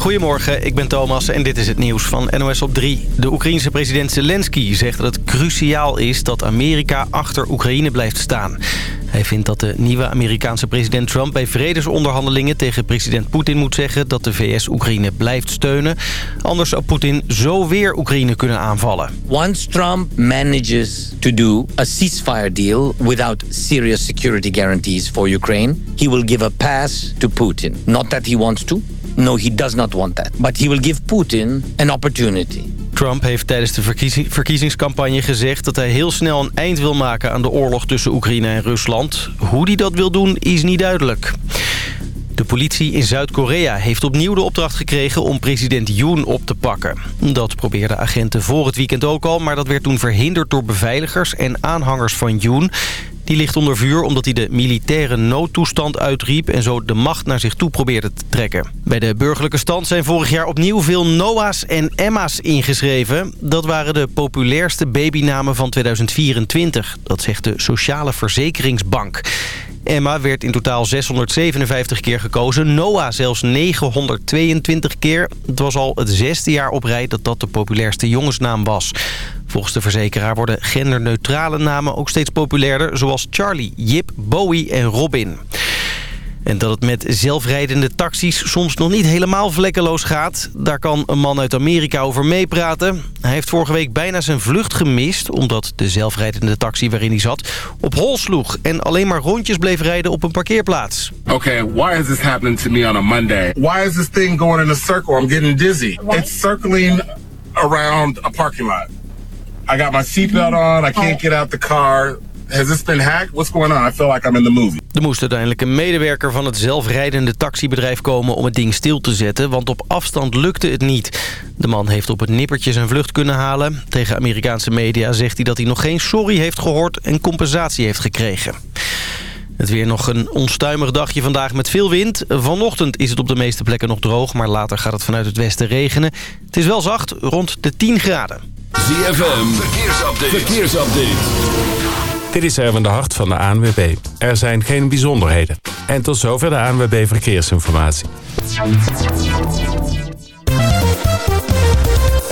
Goedemorgen, ik ben Thomas en dit is het nieuws van NOS op 3. De Oekraïense president Zelensky zegt dat het cruciaal is dat Amerika achter Oekraïne blijft staan. Hij vindt dat de nieuwe Amerikaanse president Trump bij vredesonderhandelingen tegen president Poetin moet zeggen dat de VS Oekraïne blijft steunen. Anders zou Poetin zo weer Oekraïne kunnen aanvallen. Once Trump manages to do a ceasefire deal without serious security guarantees for Ukraine, he will give a pass to Putin. Not that he wants to. No, he does not want that. But he will give Putin an opportunity. Trump heeft tijdens de verkiezingscampagne gezegd dat hij heel snel een eind wil maken aan de oorlog tussen Oekraïne en Rusland. Hoe hij dat wil doen is niet duidelijk. De politie in Zuid-Korea heeft opnieuw de opdracht gekregen om president Yoon op te pakken. Dat probeerden agenten voor het weekend ook al, maar dat werd toen verhinderd door beveiligers en aanhangers van Yoon. Die ligt onder vuur omdat hij de militaire noodtoestand uitriep... en zo de macht naar zich toe probeerde te trekken. Bij de burgerlijke stand zijn vorig jaar opnieuw veel Noah's en Emma's ingeschreven. Dat waren de populairste babynamen van 2024. Dat zegt de Sociale Verzekeringsbank. Emma werd in totaal 657 keer gekozen. Noah zelfs 922 keer. Het was al het zesde jaar op rij dat dat de populairste jongensnaam was. Volgens de verzekeraar worden genderneutrale namen ook steeds populairder... zoals Charlie, Jip, Bowie en Robin. En dat het met zelfrijdende taxis soms nog niet helemaal vlekkeloos gaat... daar kan een man uit Amerika over meepraten. Hij heeft vorige week bijna zijn vlucht gemist... omdat de zelfrijdende taxi waarin hij zat op hol sloeg... en alleen maar rondjes bleef rijden op een parkeerplaats. Okay, why is this happening to me on a Monday? Why is this thing going in a circle? I'm getting dizzy. It's circling around a parking lot. I got my seatbelt on. I can't get out the car. Has this been hacked? What's going on? I feel like I'm in the movie. Er moest uiteindelijk een medewerker van het zelfrijdende taxibedrijf komen om het ding stil te zetten, want op afstand lukte het niet. De man heeft op het nippertje zijn vlucht kunnen halen. Tegen Amerikaanse media zegt hij dat hij nog geen sorry heeft gehoord en compensatie heeft gekregen. Het weer nog een onstuimig dagje vandaag met veel wind. Vanochtend is het op de meeste plekken nog droog, maar later gaat het vanuit het westen regenen. Het is wel zacht, rond de 10 graden. ZFM, verkeersupdate. verkeersupdate. Dit is Erwin de Hart van de ANWB. Er zijn geen bijzonderheden. En tot zover de ANWB Verkeersinformatie.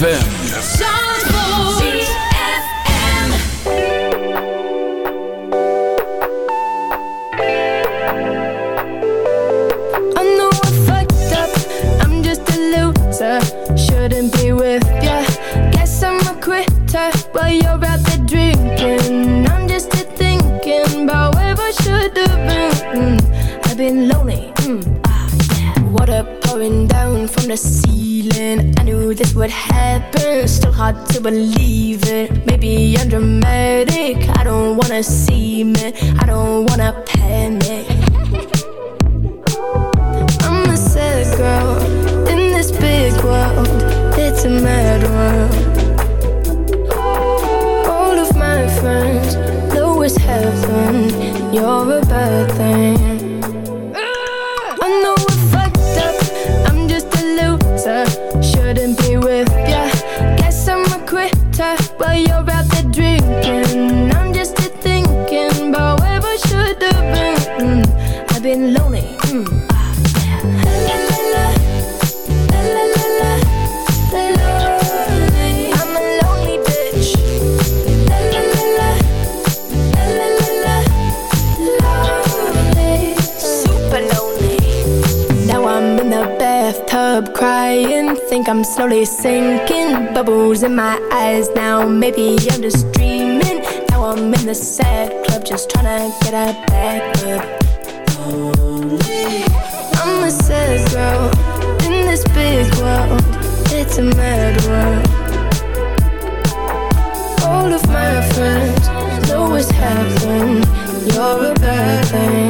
ZFM. right back up Only Mama says grow In this big world It's a mad world. All of my friends Know what's happened. You're a bad thing.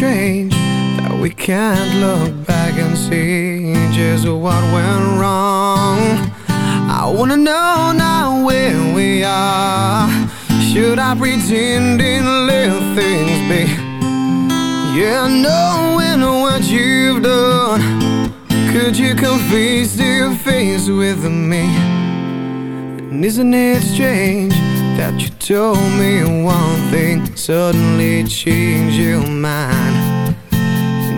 strange that we can't look back and see just what went wrong. I wanna know now where we are. Should I pretend and let things be? Yeah, knowing what you've done, could you come face to face with me? And isn't it strange? that you told me one thing Suddenly changed your mind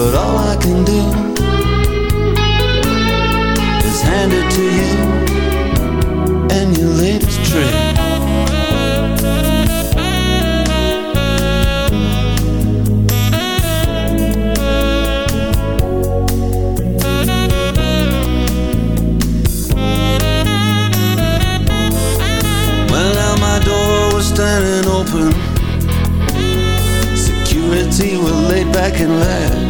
But all I can do is hand it to you and your latest trick. Well, now my door was standing open. Security were laid back and lax.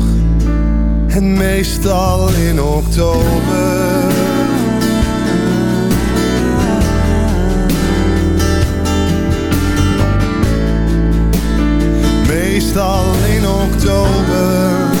En meestal in oktober. meestal in oktober.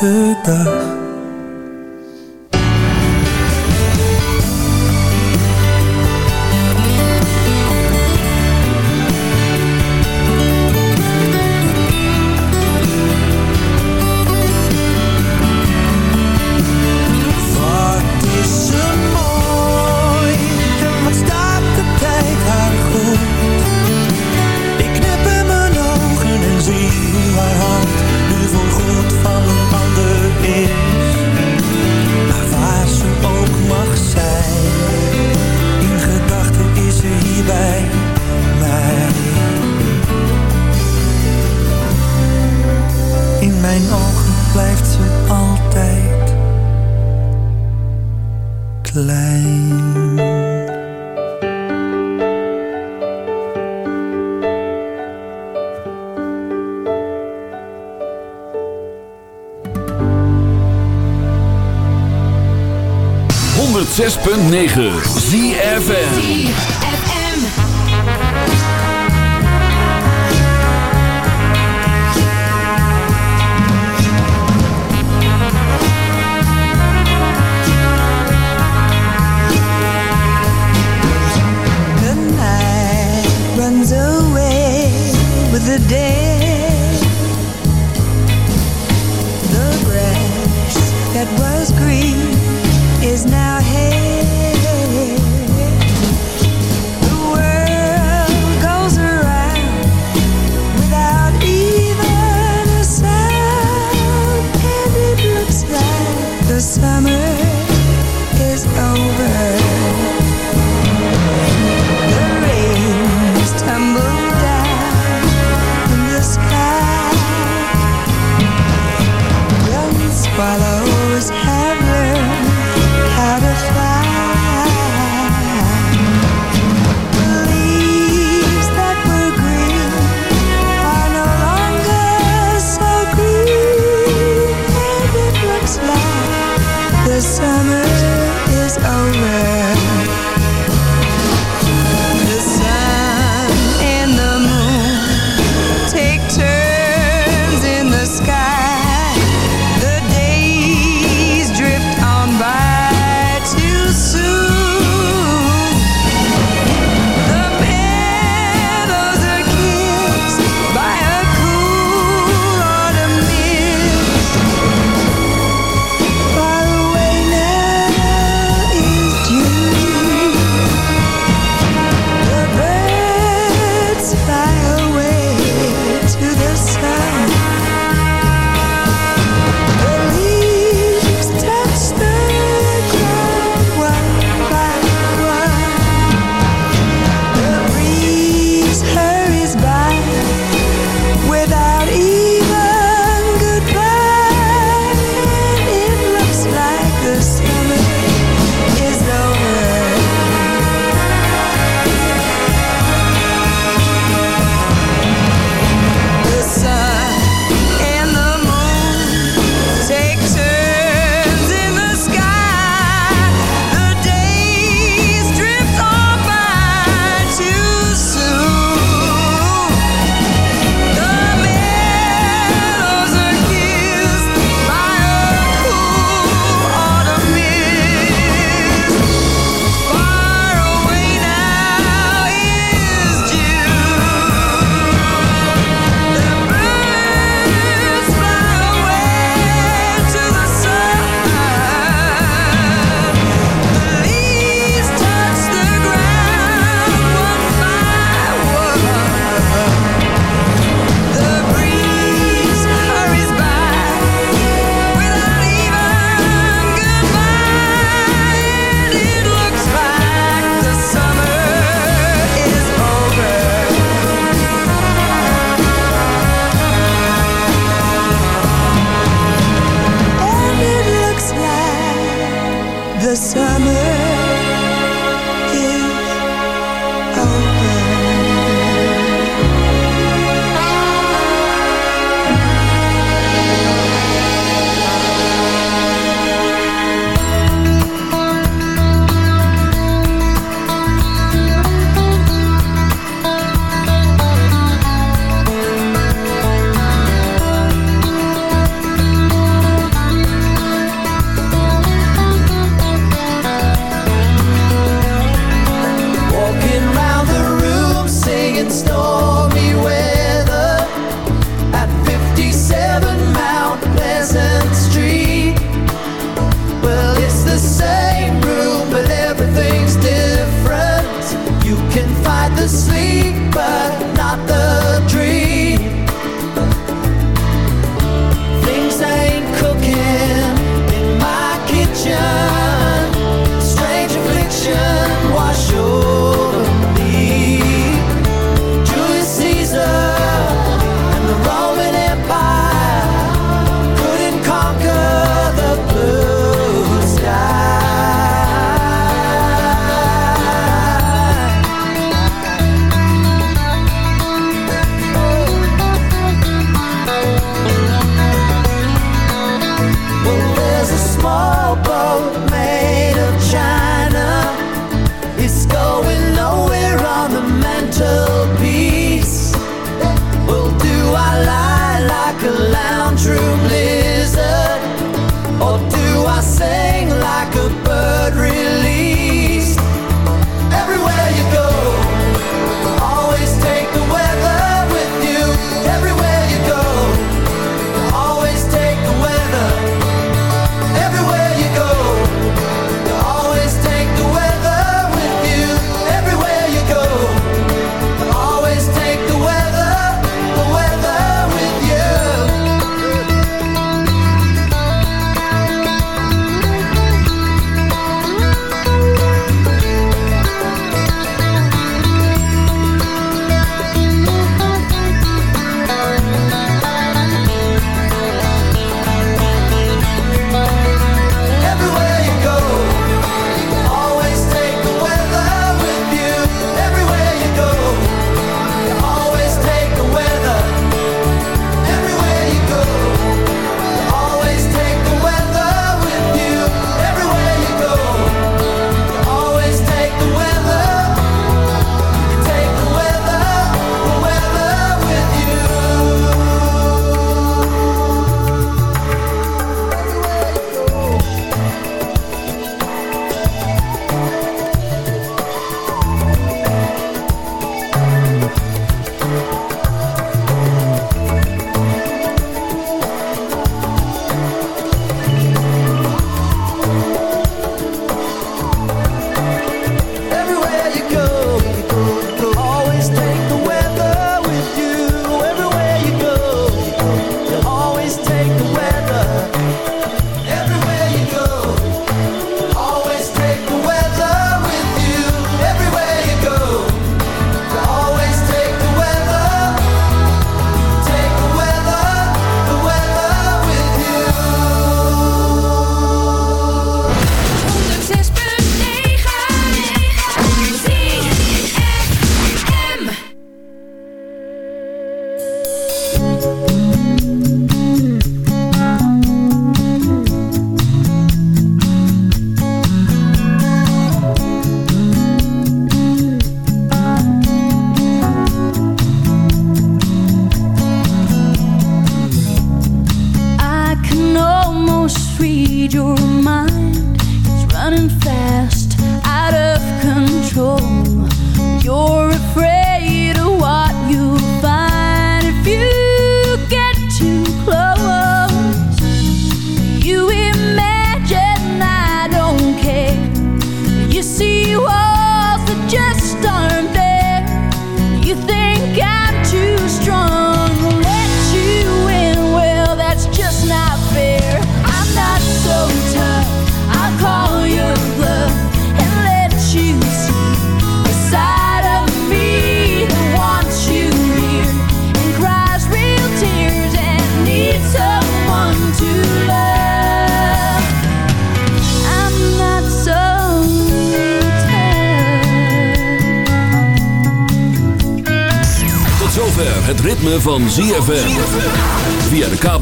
de. 106.9 ZFM.